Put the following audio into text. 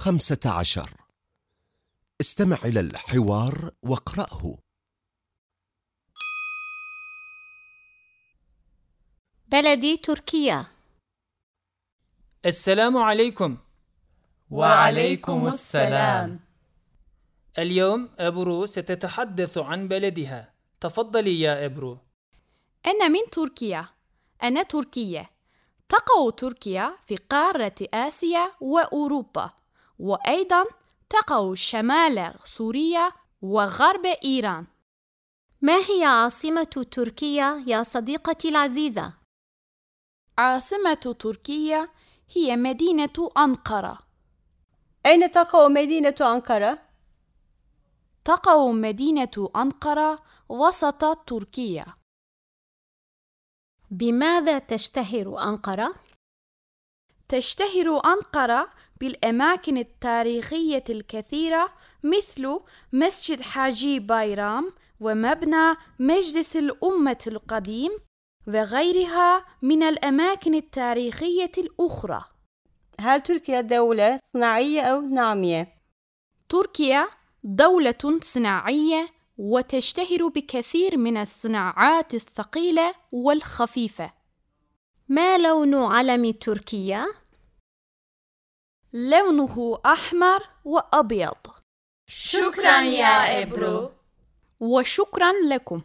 خمسة عشر. استمع إلى الحوار واقرأه. بلدي تركيا. السلام عليكم. وعليكم السلام. اليوم أبرو ستتحدث عن بلدها. تفضلي يا أبرو. أنا من تركيا. أنا تركية. تقع تركيا في قارة آسيا وأوروبا. وأيضا تقع شمال سوريا وغرب إيران ما هي عاصمة تركيا يا صديقتي العزيزة؟ عاصمة تركيا هي مدينة أنقرة أين تقع مدينة أنقرة؟ تقع مدينة أنقرة وسط تركيا بماذا تشتهر أنقرة؟ تشتهر أنقرة بالأماكن التاريخية الكثيرة مثل مسجد حاجي بايرام ومبنى مجلس الأمة القديم وغيرها من الأماكن التاريخية الأخرى. هل تركيا دولة صناعية أو نامية؟ تركيا دولة صناعية وتشتهر بكثير من الصناعات الثقيلة والخفيفة. ما لون علم تركيا؟ لونه أحمر وأبيض. شكرا يا إبرو وشكرا لكم.